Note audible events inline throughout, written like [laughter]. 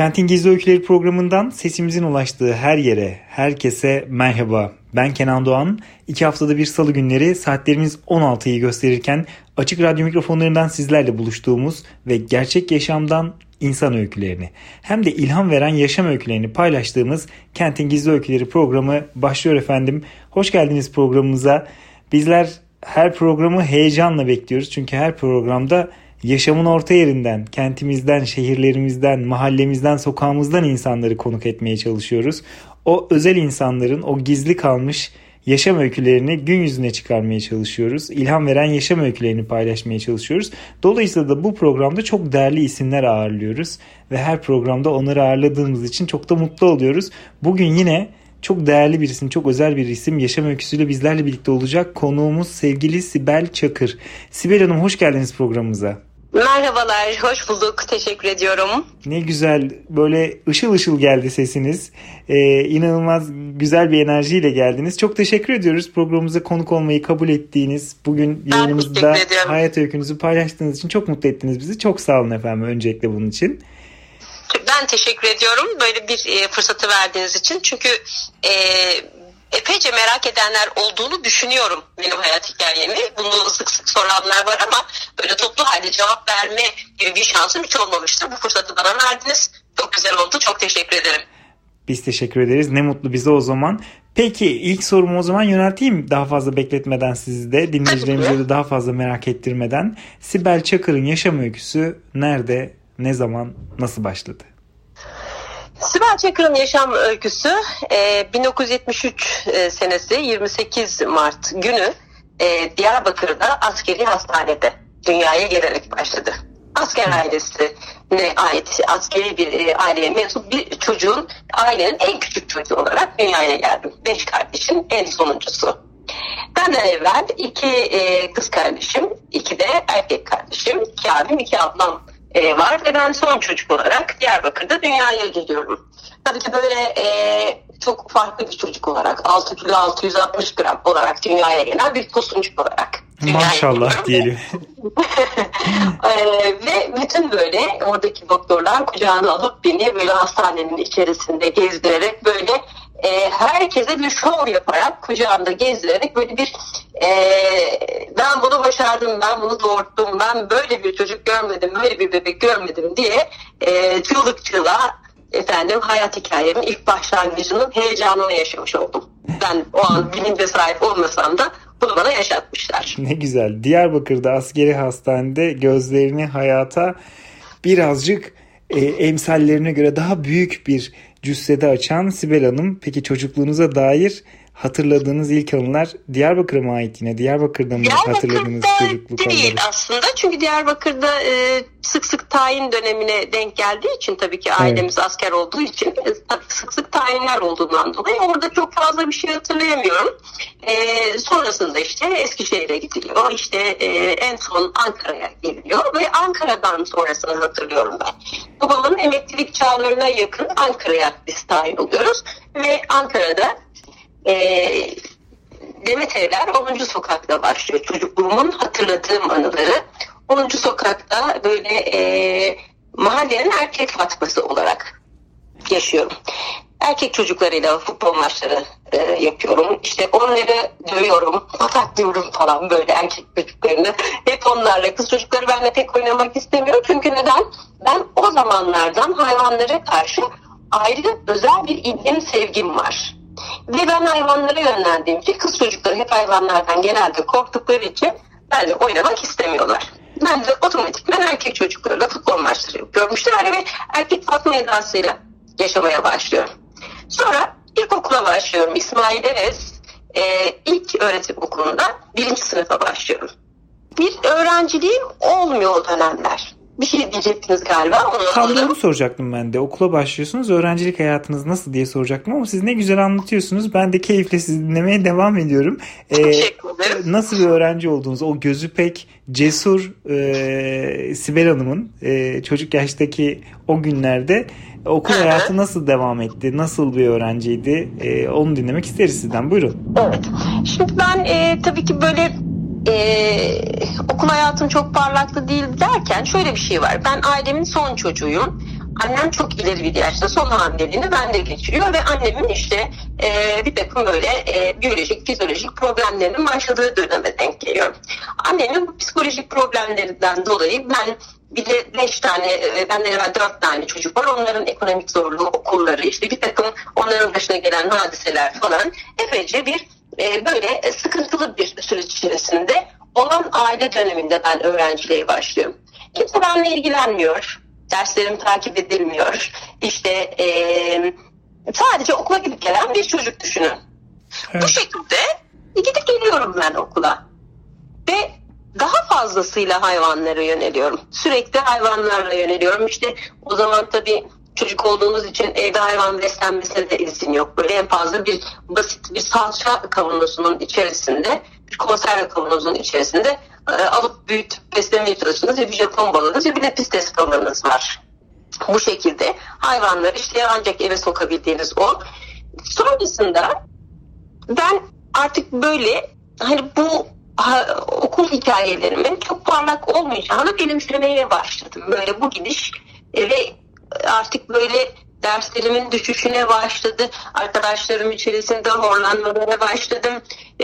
Kentin Gizli Öyküleri programından sesimizin ulaştığı her yere, herkese merhaba. Ben Kenan Doğan. İki haftada bir salı günleri saatlerimiz 16'yı gösterirken açık radyo mikrofonlarından sizlerle buluştuğumuz ve gerçek yaşamdan insan öykülerini hem de ilham veren yaşam öykülerini paylaştığımız Kentin Gizli Öyküleri programı başlıyor efendim. Hoş geldiniz programımıza. Bizler her programı heyecanla bekliyoruz. Çünkü her programda yaşamın orta yerinden, kentimizden, şehirlerimizden, mahallemizden, sokağımızdan insanları konuk etmeye çalışıyoruz. O özel insanların o gizli kalmış yaşam öykülerini gün yüzüne çıkarmaya çalışıyoruz. İlham veren yaşam öykülerini paylaşmaya çalışıyoruz. Dolayısıyla da bu programda çok değerli isimler ağırlıyoruz ve her programda onları ağırladığımız için çok da mutlu oluyoruz. Bugün yine çok değerli bir isim, çok özel bir isim yaşam öyküsüyle bizlerle birlikte olacak. Konuğumuz sevgili Sibel Çakır. Sibel Hanım hoş geldiniz programımıza. Merhabalar, hoş bulduk. Teşekkür ediyorum. Ne güzel, böyle ışıl ışıl geldi sesiniz. Ee, inanılmaz güzel bir enerjiyle geldiniz. Çok teşekkür ediyoruz programımıza konuk olmayı kabul ettiğiniz, bugün yayınımızda hayat öykünüzü paylaştığınız için çok mutlu ettiniz bizi. Çok sağ olun efendim öncelikle bunun için. Ben teşekkür ediyorum böyle bir e, fırsatı verdiğiniz için. Çünkü e, epeyce merak edenler olduğunu düşünüyorum benim hayat hikayemi. Bunu sık sık soranlar var ama böyle toplu halde cevap verme gibi bir şansım hiç olmamıştır. Bu fırsatı bana verdiniz. Çok güzel oldu. Çok teşekkür ederim. Biz teşekkür ederiz. Ne mutlu bize o zaman. Peki ilk sorumu o zaman yönelteyim daha fazla bekletmeden sizi de dinleyicilerimize de daha fazla merak ettirmeden. Sibel Çakır'ın yaşam öyküsü nerede, ne zaman, nasıl başladı? Sibel Çakır'ın yaşam öyküsü 1973 e, e, senesi 28 Mart günü e, Diyarbakır'da askeri hastanede dünyaya gelerek başladı. Asker ailesine ait askeri bir aileye mensup bir çocuğun ailenin en küçük çocuğu olarak dünyaya geldim. Beş kardeşin en sonuncusu. Benden evvel iki kız kardeşim, iki de erkek kardeşim, iki abim, iki ablam e, var ve ben son çocuk olarak Diyarbakır'da dünyaya geliyorum. Tabii ki böyle e, çok farklı bir çocuk olarak 6 kilo 660 gram olarak dünyaya gelen bir tosuncuk olarak. Maşallah [laughs] diyelim. [laughs] e, ve bütün böyle oradaki doktorlar kucağına alıp beni böyle hastanenin içerisinde gezdirerek böyle e, herkese bir şov yaparak kucağında gezdirerek böyle bir e, ben bunu başardım, ben bunu doğurttum, ben böyle bir çocuk görmedim, böyle bir bebek görmedim diye e, çığlık çığlığa efendim hayat hikayemin ilk başlangıcının heyecanını yaşamış oldum. Ben o an bilince sahip olmasam da bunu bana yaşatmışlar. Ne güzel. Diyarbakır'da askeri hastanede gözlerini hayata birazcık e, emsallerine göre daha büyük bir cüssede açan Sibel Hanım. Peki çocukluğunuza dair hatırladığınız ilk anılar Diyarbakır'a mı ait yine? Diyarbakır'da mı hatırladığınız çocukluk değil anıları? aslında. Çünkü Diyarbakır'da e, sık sık tayin dönemine denk geldiği için tabii ki ailemiz evet. asker olduğu için sık sık tayinler olduğundan dolayı orada çok fazla bir şey hatırlayamıyorum. E, sonrasında işte Eskişehir'e gidiliyor. İşte e, en son Ankara'ya geliyor ve Ankara'dan sonrasını hatırlıyorum ben. Babamın emeklilik çağlarına yakın Ankara'ya biz tayin oluyoruz ve Ankara'da e, Demet Evler 10. sokakta başlıyor. Çocukluğumun hatırladığım anıları 10. sokakta böyle e, mahallenin erkek Fatması olarak yaşıyorum. Erkek çocuklarıyla futbol maçları e, yapıyorum. İşte onları dövüyorum, pataklıyorum falan böyle erkek çocuklarını. Hep onlarla. Kız çocukları benimle pek oynamak istemiyor. Çünkü neden? Ben o zamanlardan hayvanlara karşı ayrı özel bir ilgim, sevgim var. Ve ben hayvanlara yönlendiğim için kız çocukları hep hayvanlardan genelde korktukları için benimle oynamak istemiyorlar. Ben de otomatikman erkek çocuklarla futbol maçları. İşte böyle bir erkek Fatma edasıyla yaşamaya başlıyorum. Sonra ilkokula başlıyorum. İsmail Erez e, ilk öğretim okulunda birinci sınıfa başlıyorum. Bir öğrenciliğim olmuyor o dönemler. Bir şey diyecektiniz galiba. Onu soracaktım ben de. Okula başlıyorsunuz. Öğrencilik hayatınız nasıl diye soracaktım ama siz ne güzel anlatıyorsunuz. Ben de keyifle sizi dinlemeye devam ediyorum. Ee, nasıl bir öğrenci oldunuz? O gözü pek cesur e, Sibel Hanım'ın e, çocuk yaştaki o günlerde okul hayatı nasıl devam etti? Nasıl bir öğrenciydi? E, onu dinlemek isteriz sizden. Buyurun. Evet. Şimdi ben e, tabii ki böyle e, okul hayatım çok parlaklı değil derken şöyle bir şey var. Ben ailemin son çocuğuyum. Annem çok ileri bir yaşta son hamileliğini bende geçiriyor ve annemin işte e, bir takım böyle e, biyolojik, fizyolojik problemlerinin başladığı döneme denk geliyor. Annemin bu psikolojik problemlerinden dolayı ben bir de beş tane, e, benden evvel dört tane çocuk var. Onların ekonomik zorluğu, okulları, işte bir takım onların başına gelen hadiseler falan epeyce bir e, böyle sıkıntılı bir süreç içerisinde olan aile döneminde ben öğrenciliğe başlıyorum. Kimse benimle ilgilenmiyor. Derslerim takip edilmiyor. İşte e, sadece okula gidip gelen bir çocuk düşünün. Evet. Bu şekilde gidip geliyorum ben okula. Ve daha fazlasıyla hayvanlara yöneliyorum. Sürekli hayvanlarla yöneliyorum. İşte o zaman tabii çocuk olduğumuz için evde hayvan beslenmesine de izin yok. Böyle en fazla bir basit bir salça kavanozunun içerisinde, bir konserve kavanozunun içerisinde e, alıp büyütüp beslemeye çalıştığınız ve bir Japon balığınız ve bir de pistes balığınız var. Bu şekilde hayvanları işte ancak eve sokabildiğiniz o. Sonrasında ben artık böyle hani bu ha, okul hikayelerimin çok parlak olmayacağını benimsemeye başladım. Böyle bu gidiş e, ve artık böyle derslerimin düşüşüne başladı. Arkadaşlarım içerisinde horlanmalara başladım.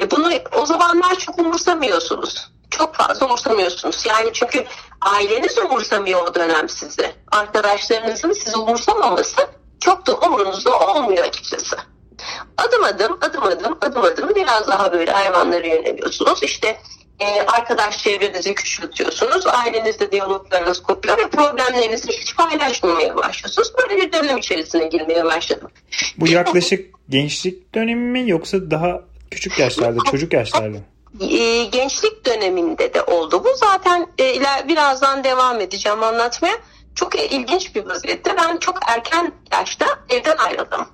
E bunu o zamanlar çok umursamıyorsunuz. Çok fazla umursamıyorsunuz. Yani çünkü aileniz umursamıyor o dönem sizi. Arkadaşlarınızın sizi umursamaması çok da umurunuzda olmuyor açıkçası. Adım adım, adım adım, adım adım biraz daha böyle hayvanlara yöneliyorsunuz. İşte e, arkadaş çevrenizi küçültüyorsunuz. Ailenizde diyaloglarınız kopuyor ve problemlerinizi hiç paylaşmamaya başlıyorsunuz. Böyle bir dönem içerisine girmeye başladım. Bu yaklaşık gençlik dönemi mi yoksa daha küçük yaşlarda, çocuk yaşlarda? E, gençlik döneminde de oldu. Bu zaten e, birazdan devam edeceğim anlatmaya. Çok ilginç bir vaziyette. Ben çok erken yaşta evden ayrıldım.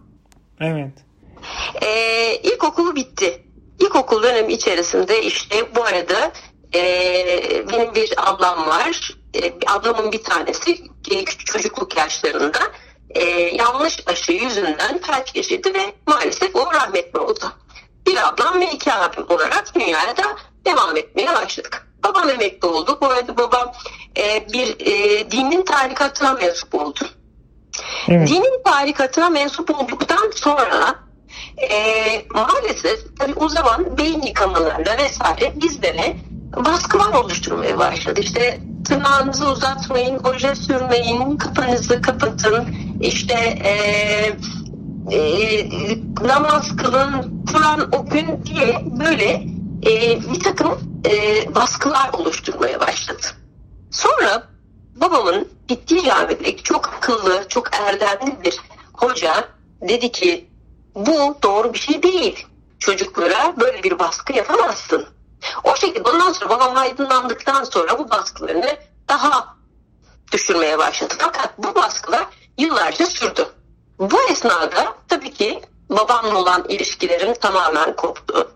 Evet. Ee, ilkokulu bitti İlkokul dönemi içerisinde işte bu arada e, benim bir ablam var. E, ablamın bir tanesi e, çocukluk yaşlarında e, yanlış aşı yüzünden felç geçirdi ve maalesef o rahmetli oldu. Bir ablam ve iki abim olarak dünyaya da devam etmeye başladık. Babam emekli oldu. Bu arada babam e, bir e, dinin tarikatına mensup oldu. Evet. Dinin tarikatına mensup olduktan sonra e, maalesef tabii o zaman beyin yıkamalarla vesaire bizlere baskılar oluşturmaya başladı. İşte tırnağınızı uzatmayın, oje sürmeyin, kafanızı kapatın, işte e, e, namaz kılın, Kur'an okuyun diye böyle e, bir takım e, baskılar oluşturmaya başladı. Sonra babamın gittiği camide çok akıllı, çok erdemli bir hoca dedi ki bu doğru bir şey değil. Çocuklara böyle bir baskı yapamazsın. O şekilde ondan sonra babam aydınlandıktan sonra bu baskılarını daha düşürmeye başladı. Fakat bu baskılar yıllarca sürdü. Bu esnada tabii ki babamla olan ilişkilerim tamamen koptu.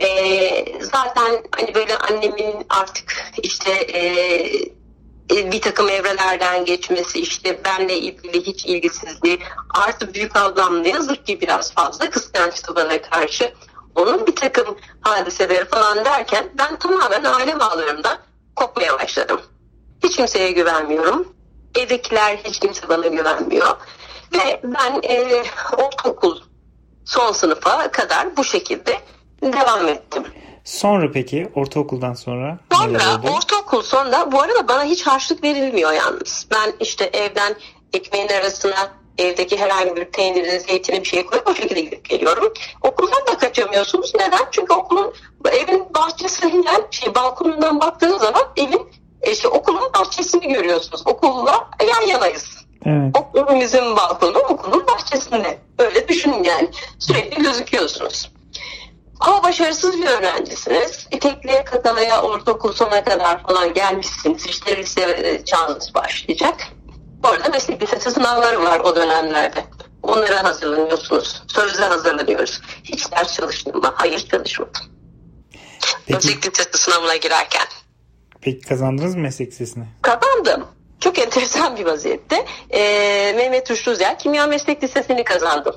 Ee, zaten hani böyle annemin artık işte e, bir takım evrelerden geçmesi işte benle ilgili hiç ilgisizliği artı büyük ablam ne yazık ki biraz fazla kıskançtı bana karşı onun bir takım hadiseleri falan derken ben tamamen aile bağlarımdan kopmaya başladım. Hiç kimseye güvenmiyorum. Evdekiler hiç kimse bana güvenmiyor. Ve ben e, ortaokul son sınıfa kadar bu şekilde devam ettim. Sonra peki ortaokuldan sonra? Sonra ortaokul sonunda bu arada bana hiç harçlık verilmiyor yalnız. Ben işte evden ekmeğin arasına evdeki herhangi bir peynirin, zeytini bir şey koyup o şekilde gidip geliyorum. Okuldan da kaçamıyorsunuz. Neden? Çünkü okulun evin bahçesinden şey balkonundan baktığınız zaman evin işte okulun bahçesini görüyorsunuz. Okulla yan yanayız. Evet. Okulumuzun balkonu okulun bahçesinde. Öyle düşünün yani. Sürekli gözüküyorsunuz. Ama başarısız bir öğrencisiniz. Tekliğe kakalaya ortaokul sona kadar falan gelmişsiniz. İşte lise çağınız başlayacak. Bu arada meslek lisesi sınavları var o dönemlerde. Onlara hazırlanıyorsunuz. Sözle hazırlanıyoruz. Hiç ders çalıştım mı? Hayır çalışmadım. Peki, meslek lisesi sınavına girerken. Peki kazandınız mı meslek lisesini? Kazandım. Çok enteresan bir vaziyette. Ee, Mehmet Rüştü Özel Kimya Meslek Lisesi'ni kazandım.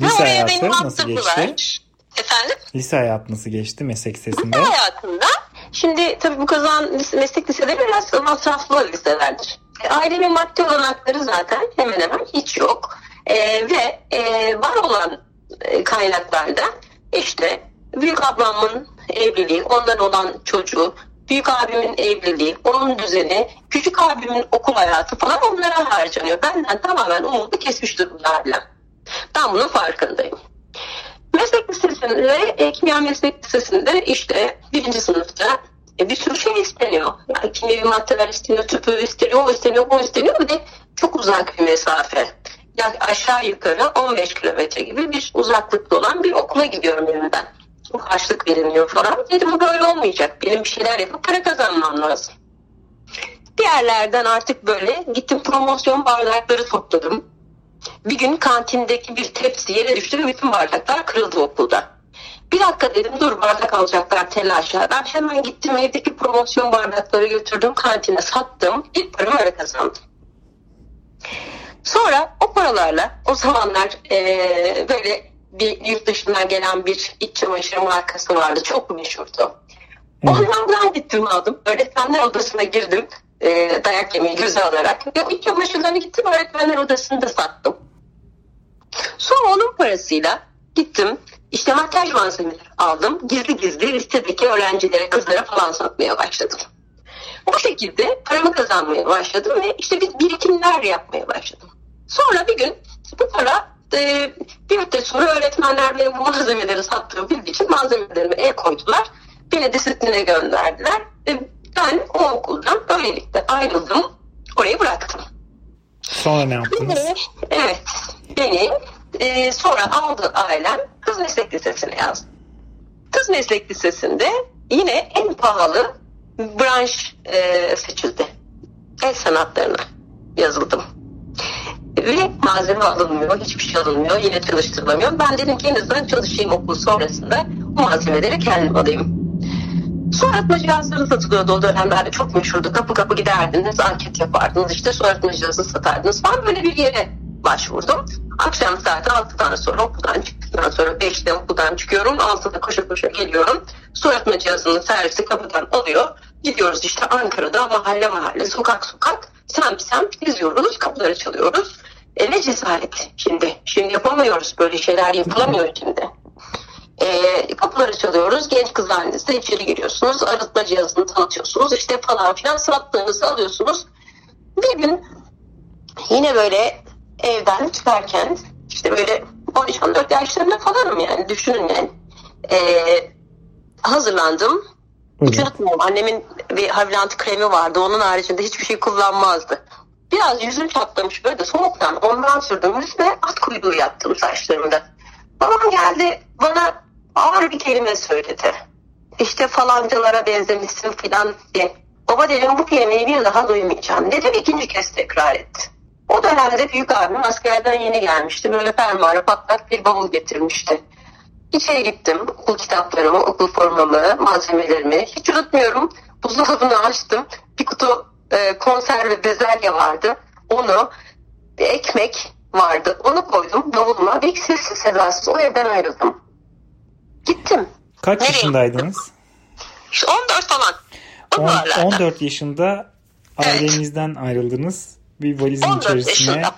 Lise hayatı nasıl geçti? Efendim? Lise hayatı nasıl geçti meslek lisesinde? Lise hayatında şimdi tabii bu kazan meslek liseleri biraz masraflı liselerdir. E, ailemin maddi olanakları zaten hemen hemen hiç yok. E, ve e, var olan e, kaynaklarda işte büyük ablamın evliliği, ondan olan çocuğu, büyük abimin evliliği, onun düzeni, küçük abimin okul hayatı falan onlara harcanıyor. Benden tamamen umudu kesmiş durumlarla. Ben bunun farkındayım. Meslek lisesinde, e, kimya meslek lisesinde işte birinci sınıfta e, bir sürü şey isteniyor. Yani kimyevi maddeler isteniyor, tüpü isteniyor, o isteniyor, bu isteniyor. Bir de çok uzak bir mesafe. Yani aşağı yukarı 15 kilometre gibi bir uzaklıkta olan bir okula gidiyorum evimden. Bu harçlık verilmiyor falan. Dedim bu böyle olmayacak. Benim bir şeyler yapıp para kazanmam lazım. Bir yerlerden artık böyle gittim promosyon bardakları topladım. Bir gün kantindeki bir tepsi yere düştü ve bütün bardaklar kırıldı okulda. Bir dakika dedim dur bardak alacaklar telaşla. Ben hemen gittim evdeki promosyon bardakları götürdüm kantine sattım. İlk paramı öyle kazandım. Sonra o paralarla o zamanlar ee, böyle bir yurt dışından gelen bir iç çamaşır markası vardı. Çok meşhurdu. Onlardan gittim aldım. Öğretmenler odasına girdim. E, dayak yemeyi göze alarak. Ve iç çamaşırlarını gittim öğretmenler odasında sattım. Sonra onun parasıyla gittim işte makyaj malzemeleri aldım. Gizli gizli listedeki öğrencilere, kızlara falan satmaya başladım. Bu şekilde paramı kazanmaya başladım ve işte bir birikimler yapmaya başladım. Sonra bir gün bu para e, bir müddet sonra öğretmenler benim bu malzemeleri sattığım bildiği için malzemelerime el koydular. Beni disipline gönderdiler. E, ben o okuldan böylelikle ayrıldım. Orayı bıraktım. Sonra ne yaptınız? evet. Beni e, sonra aldı ailem kız meslek lisesine yazdı. Kız meslek lisesinde yine en pahalı branş e, seçildi. El sanatlarına yazıldım. Ve malzeme alınmıyor, hiçbir şey alınmıyor, yine çalıştırılamıyor. Ben dedim ki en azından çalışayım okul sonrasında o malzemeleri kendim alayım. Su arıtma cihazları satılıyordu o dönemlerde çok meşhurdu. Kapı kapı giderdiniz, anket yapardınız, işte su arıtma cihazı satardınız falan böyle bir yere başvurdum. Akşam saat 6'dan sonra okuldan çıktıktan sonra 5'te okuldan çıkıyorum. 6'da koşa koşa geliyorum. Su arıtma cihazının servisi kapıdan alıyor. Gidiyoruz işte Ankara'da mahalle mahalle, sokak sokak semt semt geziyoruz, kapıları çalıyoruz. E ne cesaret şimdi. Şimdi yapamıyoruz böyle şeyler yapılamıyor şimdi. E, kapıları çalıyoruz. Genç kız halinizde içeri giriyorsunuz. Arıtma cihazını tanıtıyorsunuz. işte falan filan sattığınızı alıyorsunuz. Bir gün yine böyle evden çıkarken işte böyle 13-14 yaşlarında falanım yani düşünün yani. Ee, hazırlandım. Hiç unutmuyorum annemin bir Havilant kremi vardı. Onun haricinde hiçbir şey kullanmazdı. Biraz yüzüm çatlamış böyle soğuktan ondan sürdüm üstüne at kuyruğu yaptım saçlarımda. Babam geldi bana ağır bir kelime söyledi. İşte falancalara benzemişsin filan diye. Baba dedim bu kelimeyi bir daha duymayacağım. Dedim ikinci kez tekrar etti. O dönemde büyük abim askerden yeni gelmişti. Böyle fermuarı patlak bir bavul getirmişti. İçeri gittim. Okul kitaplarımı, okul formamı, malzemelerimi. Hiç unutmuyorum. Buzdolabını açtım. Bir kutu e, konserve bezelye vardı. Onu, bir ekmek vardı. Onu koydum bavuluma. Bir sessiz sedasız o evden ayrıldım. Gittim. Kaç Nereye? yaşındaydınız? İşte 14 falan. On, 14 yaşında ailenizden evet. ayrıldınız bir valizin 14 içerisine yaşında.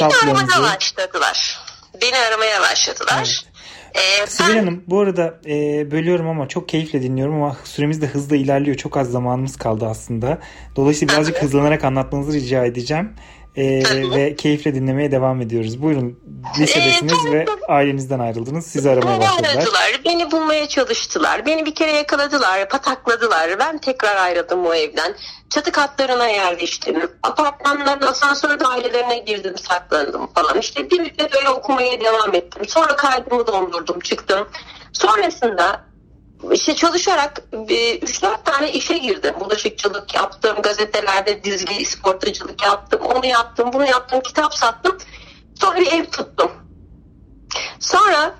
Beni aramaya başladılar. Beni aramaya başladılar. Evet. Ee, Sibel Hanım bu arada e, bölüyorum ama çok keyifle dinliyorum ama süremiz de hızla ilerliyor. Çok az zamanımız kaldı aslında. Dolayısıyla birazcık hızlanarak anlatmanızı rica edeceğim. E, ve keyifle dinlemeye devam ediyoruz. Buyurun lisedesiniz ee, ve [laughs] ailenizden ayrıldınız. Sizi aramaya başladılar. Aradılar. Beni bulmaya çalıştılar. Beni bir kere yakaladılar, patakladılar. Ben tekrar ayrıldım o evden. Çatı katlarına yerleştim. Apartmanların asansör dairelerine girdim, saklandım falan. İşte bir müddet öyle okumaya devam ettim. Sonra kaydımı dondurdum, çıktım. Sonrasında işte çalışarak 3-4 tane işe girdim. Bulaşıkçılık yaptım, gazetelerde dizgi, sportacılık yaptım, onu yaptım, bunu yaptım, kitap sattım. Sonra bir ev tuttum. Sonra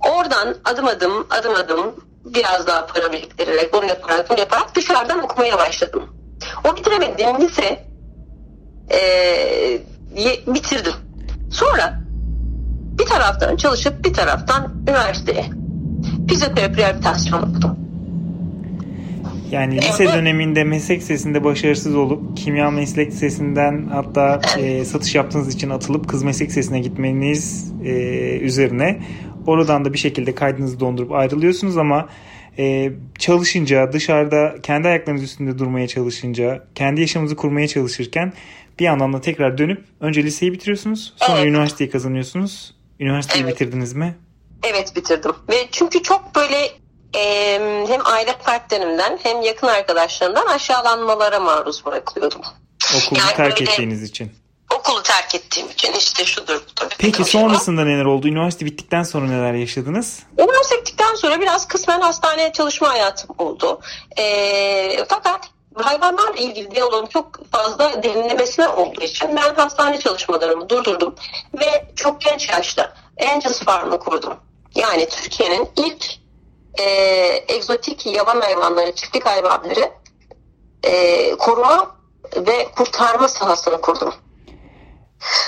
oradan adım adım, adım adım biraz daha para biriktirerek, bunu yaparak, bunu yaparak dışarıdan okumaya başladım. O bitiremediğim lise e, bitirdim. Sonra bir taraftan çalışıp bir taraftan üniversiteye fizyoterapi rehabilitasyon okudum. Yani lise döneminde meslek lisesinde başarısız olup kimya meslek lisesinden hatta e, satış yaptığınız için atılıp kız meslek lisesine gitmeniz e, üzerine oradan da bir şekilde kaydınızı dondurup ayrılıyorsunuz ama e, çalışınca dışarıda kendi ayaklarınız üstünde durmaya çalışınca kendi yaşamınızı kurmaya çalışırken bir yandan da tekrar dönüp önce liseyi bitiriyorsunuz sonra evet. üniversiteyi kazanıyorsunuz. Üniversiteyi evet. bitirdiniz mi? Evet bitirdim. Ve çünkü çok böyle e, hem aile fertlerimden hem yakın arkadaşlarımdan aşağılanmalara maruz bırakılıyordum. Okulu yani terk böyle, ettiğiniz için. Okulu terk ettiğim için işte şudur budur. Peki sonrasında var. neler oldu? Üniversite bittikten sonra neler yaşadınız? Üniversite bittikten sonra biraz kısmen hastane çalışma hayatım oldu. E, fakat hayvanlarla ilgili diyaloğum çok fazla derinlemesine olduğu için ben hastane çalışmalarımı durdurdum ve çok genç yaşta Angels Farm'ı kurdum. Yani Türkiye'nin ilk e, egzotik yaban hayvanları, çiftlik hayvanları e, koruma ve kurtarma sahasını kurdum.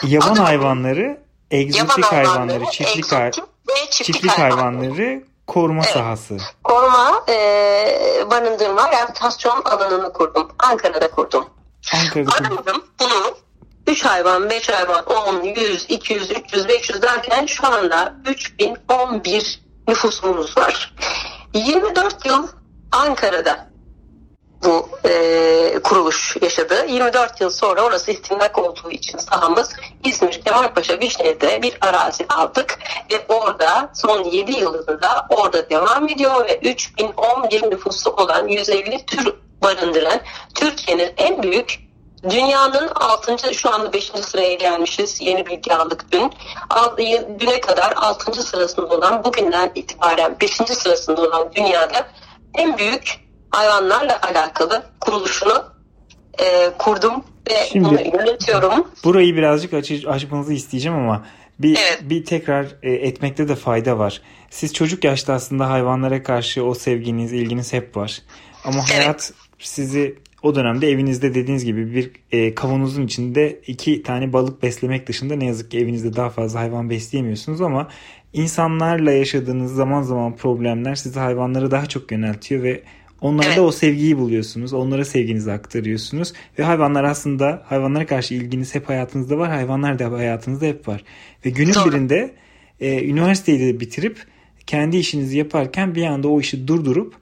Yaban Adım, hayvanları, egzotik yaban hayvanları, çiftlik, egzotik ve çiftlik, çiftlik hayvanları, hayvanları koruma evet. sahası. Koruma, e, barındırma, rehabilitasyon alanını kurdum. Ankara'da kurdum. Ankara'da kurdum. bunu 3 hayvan, 5 hayvan, 10, 100, 200, 300, 500 derken şu anda 3011 nüfusumuz var. 24 yıl Ankara'da bu e, kuruluş yaşadı. 24 yıl sonra orası istimlak olduğu için sahamız İzmir Kemalpaşa Vişne'de bir arazi aldık ve orada son 7 yılında orada devam ediyor ve 3011 nüfusu olan 150 tür barındıran Türkiye'nin en büyük Dünyanın 6. şu anda 5. sıraya gelmişiz. Yeni bilgi aldık dün. Düne kadar 6. sırasında olan bugünden itibaren 5. sırasında olan dünyada en büyük hayvanlarla alakalı kuruluşunu e, kurdum ve Şimdi, bunu yönetiyorum. Burayı birazcık aç, açmanızı isteyeceğim ama bir, evet. bir tekrar e, etmekte de fayda var. Siz çocuk yaşta aslında hayvanlara karşı o sevginiz, ilginiz hep var. Ama evet. hayat sizi o dönemde evinizde dediğiniz gibi bir e, kavanozun içinde iki tane balık beslemek dışında ne yazık ki evinizde daha fazla hayvan besleyemiyorsunuz ama insanlarla yaşadığınız zaman zaman problemler sizi hayvanlara daha çok yöneltiyor ve onlarda evet. o sevgiyi buluyorsunuz. Onlara sevginizi aktarıyorsunuz. Ve hayvanlar aslında hayvanlara karşı ilginiz hep hayatınızda var. Hayvanlar da hayatınızda hep var. Ve günün Doğru. birinde e, üniversiteyi de bitirip kendi işinizi yaparken bir anda o işi durdurup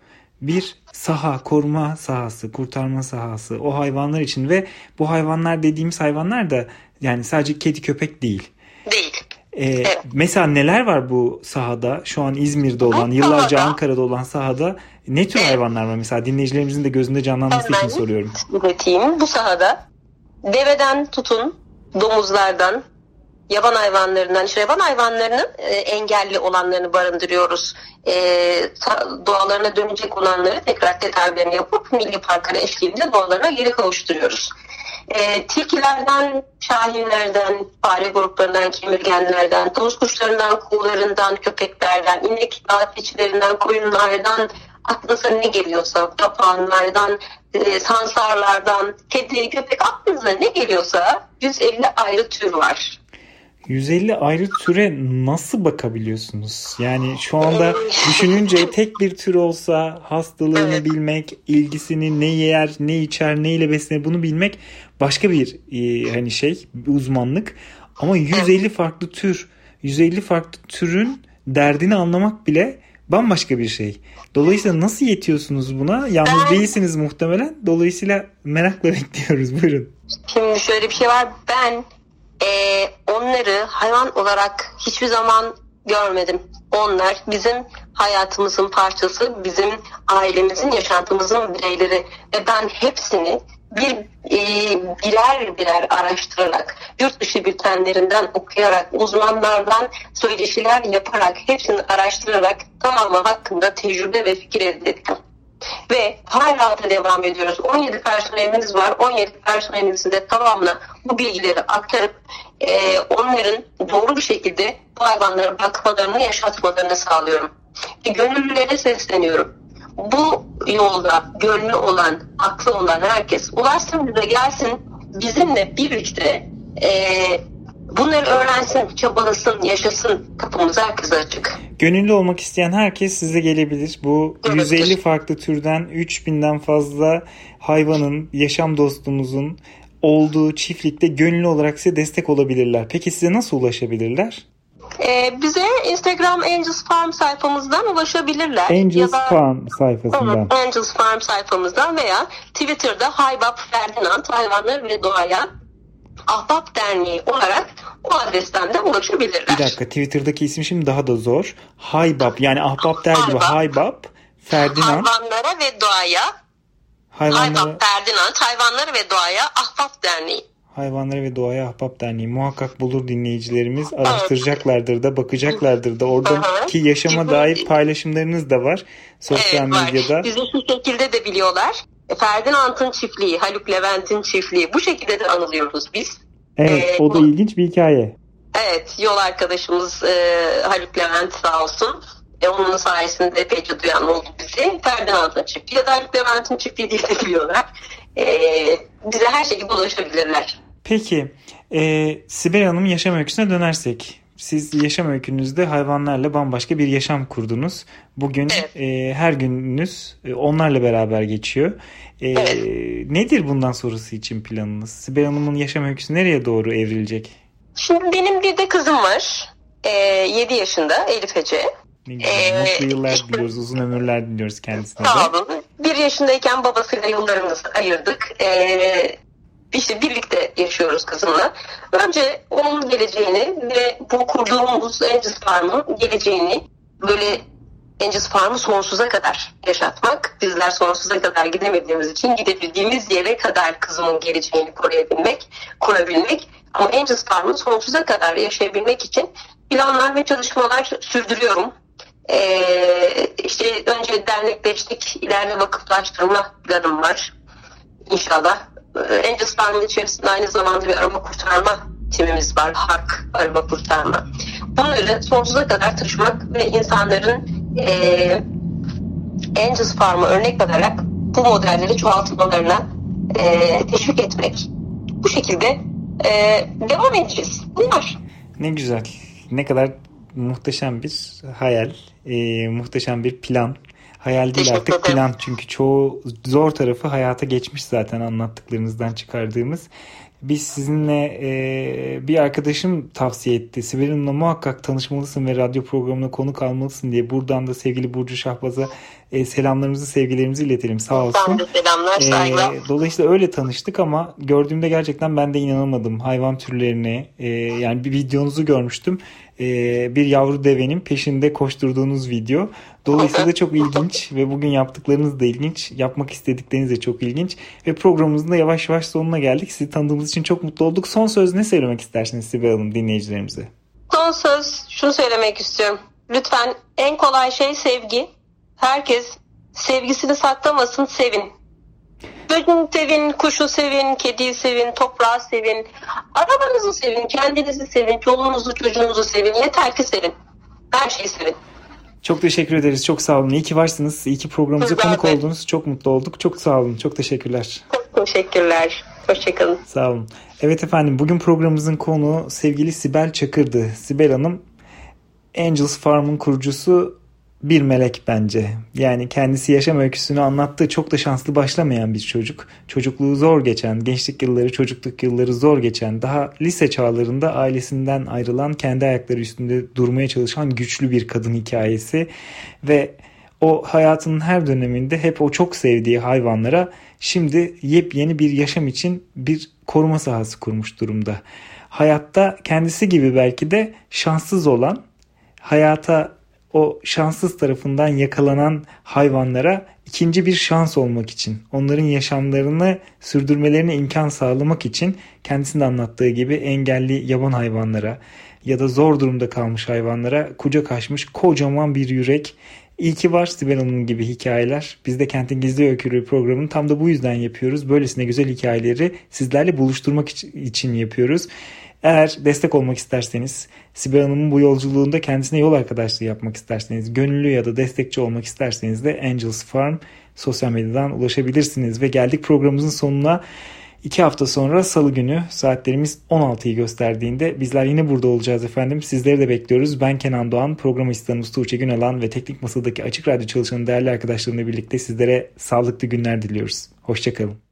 bir saha, koruma sahası, kurtarma sahası o hayvanlar için ve bu hayvanlar dediğimiz hayvanlar da yani sadece kedi köpek değil. Değil. Ee, evet. Mesela neler var bu sahada? Şu an İzmir'de olan, bu yıllarca Ankara'da olan sahada ne tür evet. hayvanlar var? Mesela dinleyicilerimizin de gözünde canlanması Hemen için soruyorum. Üreteyim. Bu sahada deveden tutun, domuzlardan, yaban hayvanlarından, işte yaban hayvanlarının e, engelli olanlarını barındırıyoruz. E, doğalarına dönecek olanları tekrar tedavilerini yapıp milli parklara eşliğinde doğalarına geri kavuşturuyoruz. E, tilkilerden, şahinlerden, fare gruplarından, kemirgenlerden, toz kuşlarından, kuğularından, köpeklerden, inek keçilerinden, koyunlardan, aklınıza ne geliyorsa, papağanlardan, e, sansarlardan, kedi, köpek aklınıza ne geliyorsa 150 ayrı tür var. 150 ayrı türe nasıl bakabiliyorsunuz? Yani şu anda düşününce tek bir tür olsa hastalığını evet. bilmek, ilgisini ne yer, ne içer, ne ile beslenir bunu bilmek başka bir e, hani şey, bir uzmanlık. Ama 150 farklı tür, 150 farklı türün derdini anlamak bile bambaşka bir şey. Dolayısıyla nasıl yetiyorsunuz buna? Yalnız değilsiniz muhtemelen. Dolayısıyla merakla [laughs] bekliyoruz. Buyurun. Şimdi şöyle bir şey var. Ben e, onları hayvan olarak hiçbir zaman görmedim. Onlar bizim hayatımızın parçası, bizim ailemizin, yaşantımızın bireyleri ve ben hepsini bir e, birer birer araştırarak, yurt dışı bültenlerinden okuyarak, uzmanlardan söyleşiler yaparak, hepsini araştırarak tamamı hakkında tecrübe ve fikir elde ettim. Ve hala da devam ediyoruz. 17 personelimiz var. 17 personelimizin de tamamına bu bilgileri aktarıp e, onların doğru bir şekilde bu hayvanlara bakmalarını, yaşatmalarını sağlıyorum. E, gönüllülere sesleniyorum. Bu yolda gönlü olan, aklı olan herkes ulaşsın bize gelsin bizimle bir üçte e, bunları öğrensin, çabalasın, yaşasın. Kapımız herkese açık. Gönüllü olmak isteyen herkes size gelebilir. Bu evet. 150 farklı türden 3000'den fazla hayvanın, yaşam dostumuzun olduğu çiftlikte gönüllü olarak size destek olabilirler. Peki size nasıl ulaşabilirler? Ee, bize Instagram Angels Farm sayfamızdan ulaşabilirler. Angels ya da, Farm sayfasından. Evet, Angels Farm sayfamızdan veya Twitter'da Haybap Ferdinand Hayvanlar ve Doğaya Ahbap Derneği olarak o adresten de ulaşabilirler. Bir dakika Twitter'daki isim şimdi daha da zor. Haybap yani Ahbap der gibi Haybap Ferdinand. Hayvanlara ve doğaya Hayvanlara... Haybap Ferdinand Hayvanları ve Doğaya Ahbap Derneği. Hayvanları ve Doğaya Ahbap Derneği muhakkak bulur dinleyicilerimiz. Araştıracaklardır da bakacaklardır da. Oradaki yaşama dair paylaşımlarınız da var sosyal evet, medyada. Var. Bizi şu şekilde de biliyorlar. Ferdinand'ın çiftliği, Haluk Levent'in çiftliği bu şekilde de anılıyoruz biz. Evet ee, o da ilginç bir hikaye. Evet yol arkadaşımız e, Haluk Levent sağ olsun. E, onun sayesinde epeyce duyan oldu bizi. Ferdinand'ın çiftliği ya da Haluk Levent'in çiftliği diye de biliyorlar. E, bize her şekilde ulaşabilirler. Peki e, Sibel Hanım yaşam öyküsüne dönersek. Siz yaşam öykünüzde hayvanlarla bambaşka bir yaşam kurdunuz. Bugün evet. e, her gününüz e, onlarla beraber geçiyor. E, evet. Nedir bundan sonrası için planınız? Sibel Hanım'ın yaşam öyküsü nereye doğru evrilecek? Şimdi benim bir de kızım var. E, 7 yaşında Elif Ece. Ne güzel. Ee, Mutlu yıllar diliyoruz. Uzun ömürler diliyoruz kendisine. Sağ olun. Bir yaşındayken babasıyla yıllarımızı ayırdık. Ee, işte birlikte yaşıyoruz kızımla. Önce onun geleceğini ve bu kurduğumuz Angels Farm'ın geleceğini böyle Angels Farm'ı sonsuza kadar yaşatmak. Bizler sonsuza kadar gidemediğimiz için gidebildiğimiz yere kadar kızımın geleceğini koruyabilmek, kurabilmek. Ama Angels Farm'ı sonsuza kadar yaşayabilmek için planlar ve çalışmalar sürdürüyorum. Ee, işte önce dernekleştik, ileride vakıflaştırma planım var. İnşallah Angels Farm'ın içerisinde aynı zamanda bir arama kurtarma timimiz var. Hark arama kurtarma. Bunları sonsuza kadar taşımak ve insanların e, Angels Farm'a örnek alarak bu modelleri çoğaltmalarına e, teşvik etmek. Bu şekilde e, devam edeceğiz. Bunlar. Ne güzel. Ne kadar muhteşem bir hayal, e, muhteşem bir plan Hayal değil artık plan çünkü çoğu zor tarafı hayata geçmiş zaten anlattıklarınızdan çıkardığımız. Biz sizinle e, bir arkadaşım tavsiye etti. Sibel Hanım'la muhakkak tanışmalısın ve radyo programına konuk almalısın diye. Buradan da sevgili Burcu Şahbaz'a e, selamlarımızı, sevgilerimizi iletelim. Sağ olsun. selamlar, e, saygılar. E, dolayısıyla öyle tanıştık ama gördüğümde gerçekten ben de inanamadım. Hayvan türlerine e, yani bir videonuzu görmüştüm. E, bir yavru devenin peşinde koşturduğunuz video. Dolayısıyla çok ilginç ve bugün yaptıklarınız da ilginç. Yapmak istedikleriniz de çok ilginç. Ve programımızın da yavaş yavaş sonuna geldik. Sizi tanıdığımız için çok mutlu olduk. Son söz ne söylemek istersiniz Sibel Hanım dinleyicilerimize? Son söz şunu söylemek istiyorum. Lütfen en kolay şey sevgi. Herkes sevgisini saklamasın, sevin. Böceği sevin, kuşu sevin, kediyi sevin, toprağı sevin. Arabanızı sevin, kendinizi sevin, çoluğunuzu, çocuğunuzu sevin. Yeter ki sevin. Her şeyi sevin. Çok teşekkür ederiz. Çok sağ olun. İyi ki varsınız. İyi ki programımıza konuk oldunuz. Çok mutlu olduk. Çok sağ olun. Çok teşekkürler. Çok teşekkürler. Hoşçakalın. Sağ olun. Evet efendim bugün programımızın konu sevgili Sibel Çakır'dı. Sibel Hanım Angels Farm'ın kurucusu bir melek bence. Yani kendisi yaşam öyküsünü anlattığı çok da şanslı başlamayan bir çocuk. Çocukluğu zor geçen, gençlik yılları, çocukluk yılları zor geçen, daha lise çağlarında ailesinden ayrılan, kendi ayakları üstünde durmaya çalışan güçlü bir kadın hikayesi ve o hayatının her döneminde hep o çok sevdiği hayvanlara şimdi yepyeni bir yaşam için bir koruma sahası kurmuş durumda. Hayatta kendisi gibi belki de şanssız olan, hayata o şanssız tarafından yakalanan hayvanlara ikinci bir şans olmak için, onların yaşamlarını sürdürmelerine imkan sağlamak için kendisinin anlattığı gibi engelli yaban hayvanlara ya da zor durumda kalmış hayvanlara kucak açmış kocaman bir yürek. İyi ki var Sibel Hanım gibi hikayeler. Biz de Kentin Gizli Öyküleri programını tam da bu yüzden yapıyoruz. Böylesine güzel hikayeleri sizlerle buluşturmak için yapıyoruz. Eğer destek olmak isterseniz, Sibel Hanım'ın bu yolculuğunda kendisine yol arkadaşlığı yapmak isterseniz, gönüllü ya da destekçi olmak isterseniz de Angels Farm sosyal medyadan ulaşabilirsiniz. Ve geldik programımızın sonuna. İki hafta sonra salı günü saatlerimiz 16'yı gösterdiğinde bizler yine burada olacağız efendim. Sizleri de bekliyoruz. Ben Kenan Doğan, program asistanımız Tuğçe Günalan ve teknik masadaki Açık Radyo çalışanı değerli arkadaşlarımla birlikte sizlere sağlıklı günler diliyoruz. Hoşçakalın.